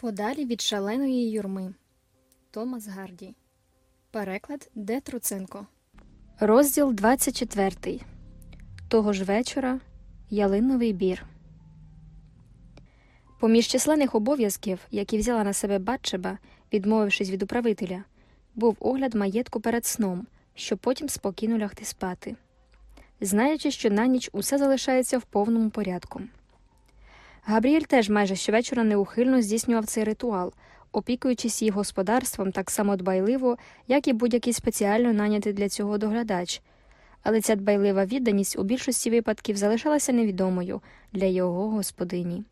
Подалі від шаленої юрми. Томас Гарді. Переклад Де Труценко. Розділ 24. Того ж вечора Ялиновий бір. Поміж численних обов'язків, які взяла на себе Батчеба, відмовившись від управителя, був огляд маєтку перед сном, щоб потім спокійно лягти спати, знаючи, що на ніч усе залишається в повному порядку. Габріель теж майже щовечора неухильно здійснював цей ритуал, опікуючись її господарством так само дбайливо, як і будь-який спеціально нанятий для цього доглядач. Але ця дбайлива відданість у більшості випадків залишалася невідомою для його господині.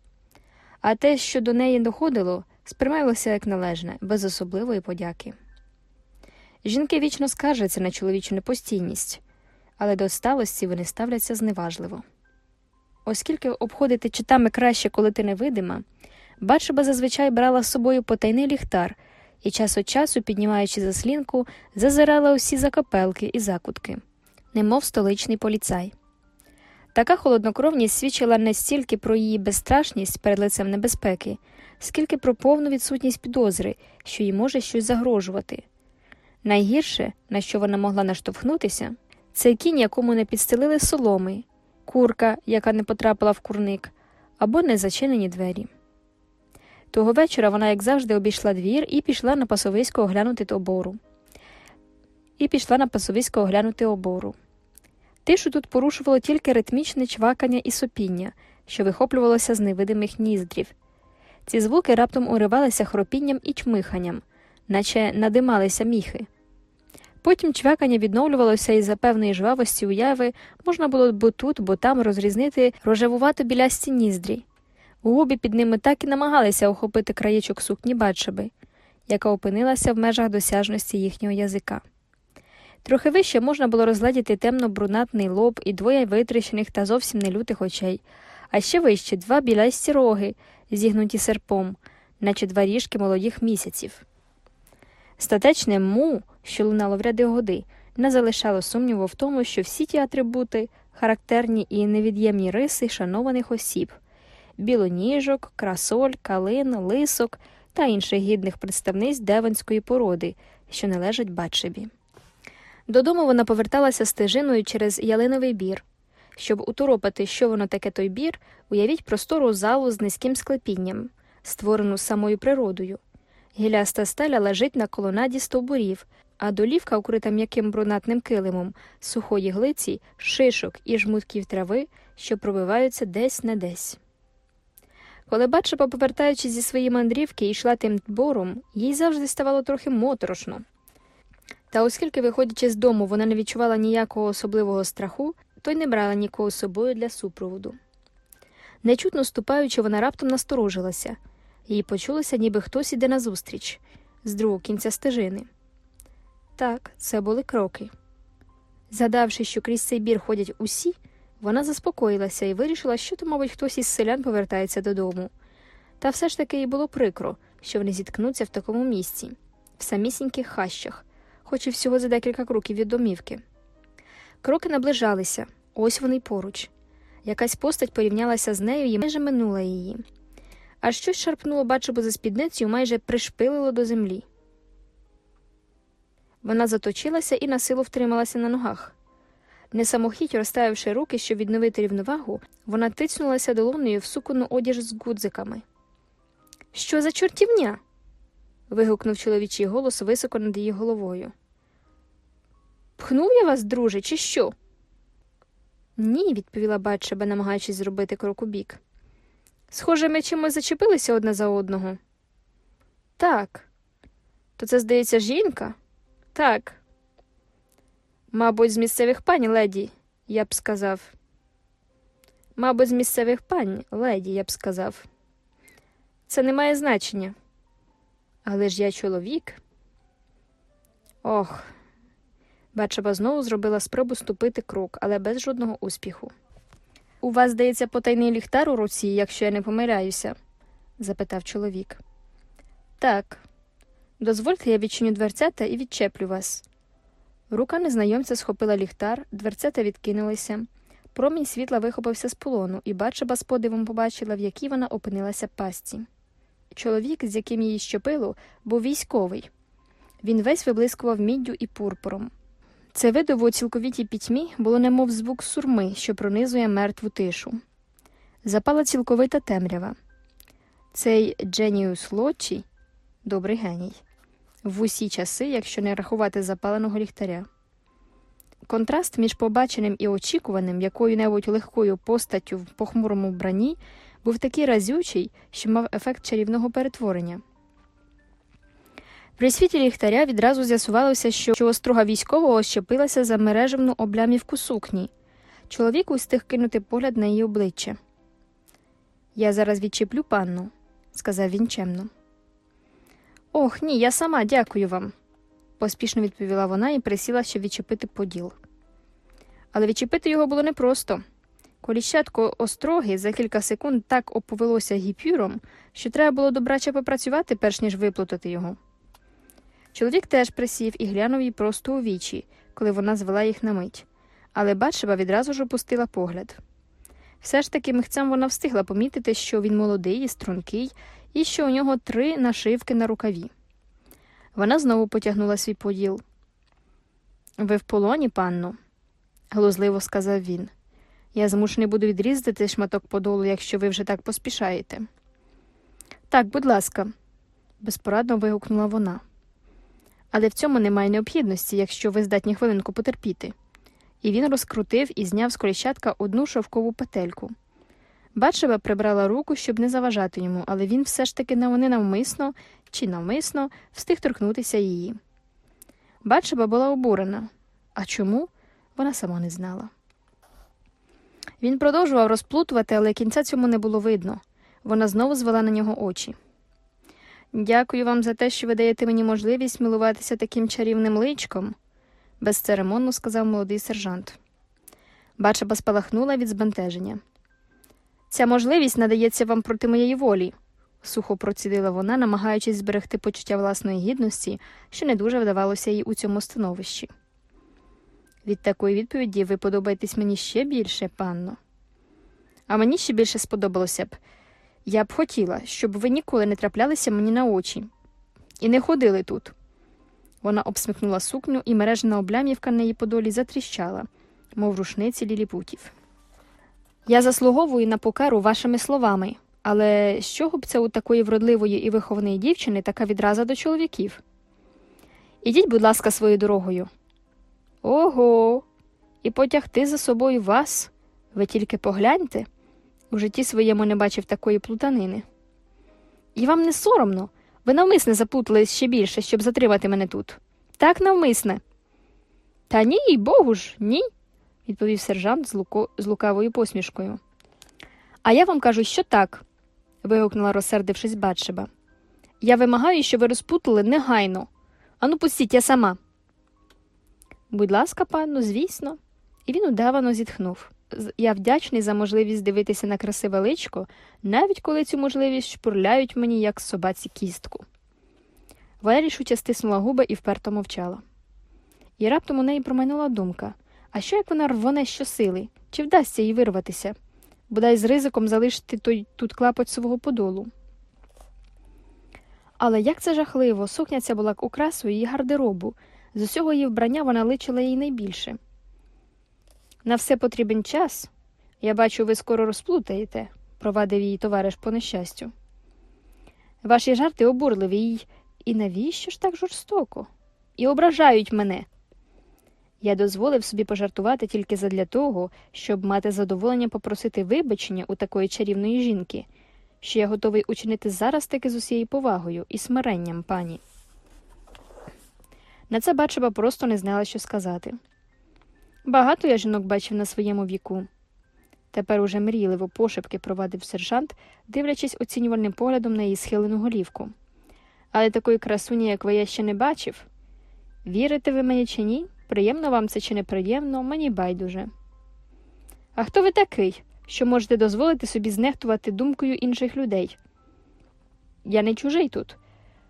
А те, що до неї доходило, сприймалося як належне, без особливої подяки. Жінки вічно скаржаться на чоловічу непостійність, але до сталості вони ставляться зневажливо. Оскільки обходити читами краще, коли ти невидима, Батшеба зазвичай брала з собою потайний ліхтар і час від часу, піднімаючи заслінку, зазирала усі закапелки і закутки, немов столичний поліцай. Така холоднокровність свідчила не стільки про її безстрашність перед лицем небезпеки, скільки про повну відсутність підозри, що їй може щось загрожувати. Найгірше, на що вона могла наштовхнутися, це кінь, якому не підстелили соломи, курка, яка не потрапила в курник, або незачинені двері. Того вечора вона, як завжди, обійшла двір і пішла на пасовисько оглянути обору. І пішла на пасовисько оглянути обору. Тишу тут порушувало тільки ритмічне чвакання і сопіння, що вихоплювалося з невидимих ніздрів. Ці звуки раптом уривалися хропінням і чмиханням, наче надималися міхи. Потім чвякання відновлювалося і за певної жвавості уяви можна було бо тут, бо там розрізнити рожевувато білясті ніздрі. Губи під ними так і намагалися охопити краєчок сукні Батшеби, яка опинилася в межах досяжності їхнього язика. Трохи вище можна було розгледіти темно-брунатний лоб і двоє витріщених та зовсім нелютих очей, а ще вище два білясті роги, зігнуті серпом, наче два ріжки молодих місяців. Статечне му, що лунало в ряди годи, не залишало сумніву в тому, що всі ті атрибути, характерні і невід'ємні риси шанованих осіб білоніжок, красоль, калин, лисок та інших гідних представниць деванської породи, що належать Батшебі. Додому вона поверталася стежиною через ялиновий бір. Щоб уторопати, що воно таке той бір, уявіть простору залу з низьким склепінням, створену самою природою. Гіляста стеля лежить на колонаді стовбурів, а долівка, укрита м'яким брунатним килимом, сухої глиці, шишок і жмутків трави, що пробиваються десь не десь. Коли Батшеба, повертаючись зі своєї мандрівки, йшла тим бором, їй завжди ставало трохи моторошно. Та оскільки, виходячи з дому, вона не відчувала ніякого особливого страху, то й не брала нікого з собою для супроводу. Нечутно ступаючи, вона раптом насторожилася, їй почулося, ніби хтось іде назустріч, з другого кінця стежини. Так, це були кроки. Згадавши, що крізь цей бір ходять усі, вона заспокоїлася і вирішила, що то, мабуть, хтось із селян повертається додому. Та все ж таки їй було прикро, що вони зіткнуться в такому місці, в самісіньких хащах, хоч і всього за декілька кроків від домівки. Кроки наближалися, ось вони й поруч. Якась постать порівнялася з нею і майже минула її. А щось шарпнуло бачибо за спідницю майже пришпилило до землі. Вона заточилася і на силу втрималася на ногах. Несамохіть розставивши руки, щоб відновити рівновагу, вона тицнулася долонею в суконну одіж з гудзиками. Що за чортівня? вигукнув чоловічий голос високо над її головою. Пхнув я вас, друже, чи що? Ні, відповіла Батшеба, намагаючись зробити крок у бік. Схоже, ми чимось зачепилися одне за одного. Так. То це, здається, жінка? Так. Мабуть, з місцевих пань, леді, я б сказав. Мабуть, з місцевих пань, леді, я б сказав. Це не має значення. Але ж я чоловік. Ох. Бачеба знову зробила спробу ступити крок, але без жодного успіху. У вас, здається, потайний ліхтар у руці, якщо я не помиляюся? запитав чоловік. Так. Дозвольте, я відчиню дверцята і відчеплю вас. Рука незнайомця схопила ліхтар, дверцята відкинулися. Промінь світла вихопився з полону, і Батшеба з подивом побачила, в якій вона опинилася пастці. Чоловік, з яким її щепило, був військовий. Він весь виблискував міддю і пурпуром. Це видиво у цілковітій пітьмі було немов звук сурми, що пронизує мертву тишу. Запала цілковита темрява. Цей Дженіус Лочі добрий геній, в усі часи, якщо не рахувати запаленого ліхтаря. Контраст між побаченим і очікуваним якою-небудь легкою постаттю в похмурому вбранні був такий разючий, що мав ефект чарівного перетворення. При світі ліхтаря відразу з'ясувалося, що острога військового щепилася за мережевну облямівку сукні. Чоловік устиг кинути погляд на її обличчя. Я зараз відчеплю панну, сказав він чемно. Ох, ні, я сама дякую вам, поспішно відповіла вона і присіла, щоб відчепити поділ. Але відчепити його було непросто. Коліщатко остроги за кілька секунд так оповелося гіпюром, що треба було добраче попрацювати, перш ніж виплутати його. Чоловік теж присів і глянув їй просто у вічі, коли вона звела їх на мить, але Батшеба відразу ж опустила погляд. Все ж таки михцем вона встигла помітити, що він молодий і стрункий, і що у нього три нашивки на рукаві. Вона знову потягнула свій поділ. Ви в полоні, панно, глузливо сказав він. Я змушений буду відрізати шматок подолу, якщо ви вже так поспішаєте. Так, будь ласка, безпорадно вигукнула вона. Але в цьому немає необхідності, якщо ви здатні хвилинку потерпіти. І він розкрутив і зняв з коліщатка одну шовкову петельку. Батшеба прибрала руку, щоб не заважати йому, але він все ж таки не навмисно чи навмисно встиг торкнутися її. Батшеба була обурена. А чому? Вона сама не знала. Він продовжував розплутувати, але кінця цьому не було видно. Вона знову звела на нього очі. Дякую вам за те, що ви даєте мені можливість милуватися таким чарівним личком, безцеремонно сказав молодий сержант. Бачаба спалахнула від збентеження. Ця можливість надається вам проти моєї волі, сухо процідила вона, намагаючись зберегти почуття власної гідності, що не дуже вдавалося їй у цьому становищі. Від такої відповіді ви подобаєтесь мені ще більше, панно. А мені ще більше сподобалося б. Я б хотіла, щоб ви ніколи не траплялися мені на очі і не ходили тут. Вона обсмикнула сукню, і мережена облямівка на її подолі затріщала, мов рушниці ліліпутів. Я заслуговую на покару вашими словами, але з чого б це у такої вродливої і вихованої дівчини така відраза до чоловіків? Ідіть, будь ласка, своєю дорогою. Ого, і потягти за собою вас. Ви тільки погляньте. У житті своєму не бачив такої плутанини. І вам не соромно? Ви навмисне заплутались ще більше, щоб затримати мене тут. Так навмисне. Та ні, богу ж, ні, відповів сержант з, луко... з лукавою посмішкою. А я вам кажу, що так. вигукнула, розсердившись Батшеба. Я вимагаю, щоб ви розпутали негайно. Ану, пустіть я сама. Будь ласка, пану, звісно, і він удавано зітхнув. Я вдячний за можливість дивитися на красиве личко, навіть коли цю можливість шпурляють мені, як собаці кістку. Вона рішуче стиснула губи і вперто мовчала. І раптом у неї промайнула думка а що як вона рвоне щосили? Чи вдасться їй вирватися? Бодай з ризиком залишити той тут клапоть свого подолу. Але як це жахливо, сукня ця була окрасою її гардеробу, з усього її вбрання вона личила їй найбільше. На все потрібен час. Я бачу, ви скоро розплутаєте, провадив її товариш по нещастю. Ваші жарти обурливі і навіщо ж так жорстоко? І ображають мене. Я дозволив собі пожартувати тільки задля того, щоб мати задоволення попросити вибачення у такої чарівної жінки, що я готовий учинити зараз таки з усією повагою і смиренням пані. На це бачиба просто не знала, що сказати. Багато я жінок бачив на своєму віку. Тепер уже мрійливо пошепки провадив сержант, дивлячись оцінювальним поглядом на її схилену голівку. Але такої красуні, як ви я ще не бачив. Вірите ви мені чи ні? Приємно вам це чи неприємно, мені байдуже. А хто ви такий, що можете дозволити собі знехтувати думкою інших людей? Я не чужий тут.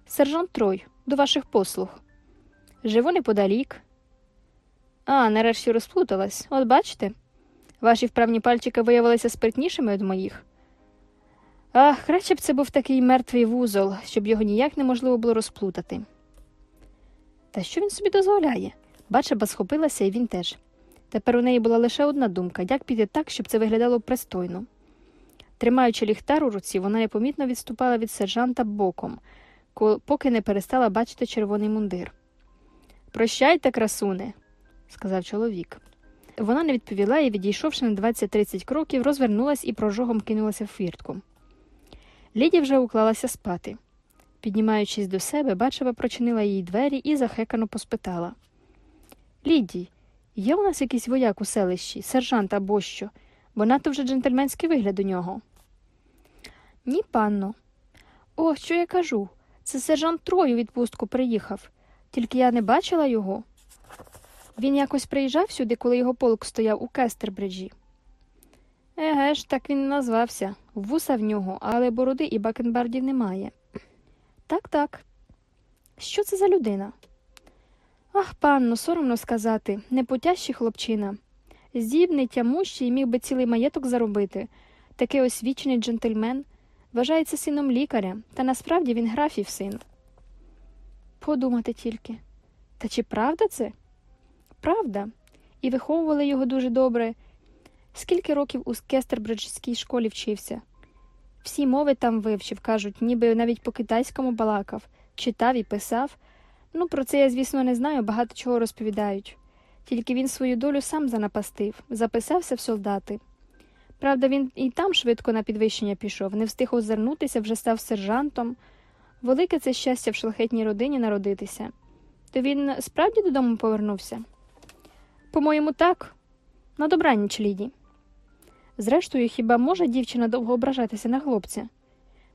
Сержант Трой, до ваших послуг. Живу неподалік. А, нарешті розплуталась. От бачите, ваші вправні пальчики виявилися спритнішими від моїх. Ах, краще б це був такий мертвий вузол, щоб його ніяк неможливо було розплутати. Та що він собі дозволяє? Бачаба схопилася, і він теж. Тепер у неї була лише одна думка як піти так, щоб це виглядало пристойно. Тримаючи ліхтар у руці, вона непомітно відступала від сержанта боком, поки не перестала бачити червоний мундир. Прощайте, красуне, сказав чоловік. Вона не відповіла і, відійшовши на 20-30 кроків, розвернулась і прожогом кинулася в фіртку. Ліді вже уклалася спати. Піднімаючись до себе, бачива прочинила їй двері і захекано поспитала. Ліді, є у нас якийсь вояк у селищі, сержант або що, бо надто вже джентльменський вигляд у нього. Ні, панно. О, що я кажу? Це сержант Трой відпустку приїхав. Тільки я не бачила його. Він якось приїжджав сюди, коли його полк стояв у Кестербриджі. Еге ж, так він назвався. Вуса в нього, але бороди і бакенбардів немає. Так, так. Що це за людина? Ах, панно, соромно сказати, непотящий хлопчина. Здібний, тямущий міг би цілий маєток заробити. Такий освічений джентльмен. Вважається сином лікаря, та насправді він графів син. Подумати тільки. Та чи правда це? Правда. І виховували його дуже добре. Скільки років у Кестербриджській школі вчився? Всі мови там вивчив, кажуть, ніби навіть по китайському балакав, читав і писав. Ну, про це я, звісно, не знаю, багато чого розповідають. Тільки він свою долю сам занапастив, записався в солдати. Правда, він і там швидко на підвищення пішов, не встиг озирнутися, вже став сержантом. Велике це щастя в шляхетній родині народитися. То він справді додому повернувся? По-моєму, так. На добраніч, Ліді. Зрештою, хіба може дівчина довго ображатися на хлопця?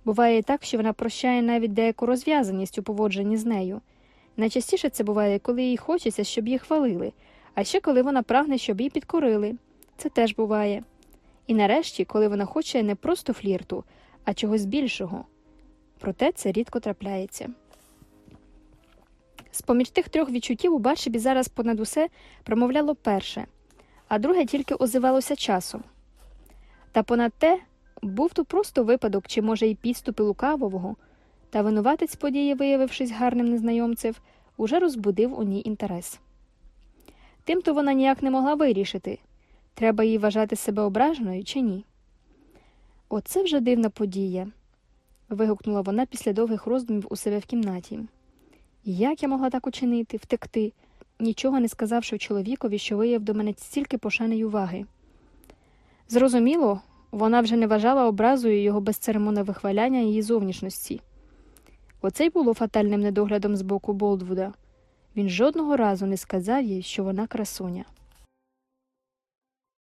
Буває і так, що вона прощає навіть деяку розв'язаність у поводженні з нею. Найчастіше це буває, коли їй хочеться, щоб її хвалили, а ще коли вона прагне, щоб її підкорили. Це теж буває. І нарешті, коли вона хоче не просто флірту, а чогось більшого. Проте це рідко трапляється. З поміж тих трьох відчуттів у Баршебі зараз понад усе промовляло перше, а друге тільки озивалося часом. Та понад те був то просто випадок, чи, може, і підступи лукавого, та винуватець події, виявившись гарним незнайомцем, уже розбудив у ній інтерес. Тимто вона ніяк не могла вирішити, треба їй вважати себе ображеною чи ні. Оце вже дивна подія. вигукнула вона після довгих роздумів у себе в кімнаті. Як я могла так учинити, втекти, нічого не сказавши чоловікові, що вияв до мене стільки пошани й уваги. Зрозуміло, вона вже не вважала образою його безцеремонне вихваляння її зовнішності. Оце й було фатальним недоглядом з боку Болдвуда. Він жодного разу не сказав їй, що вона красуня.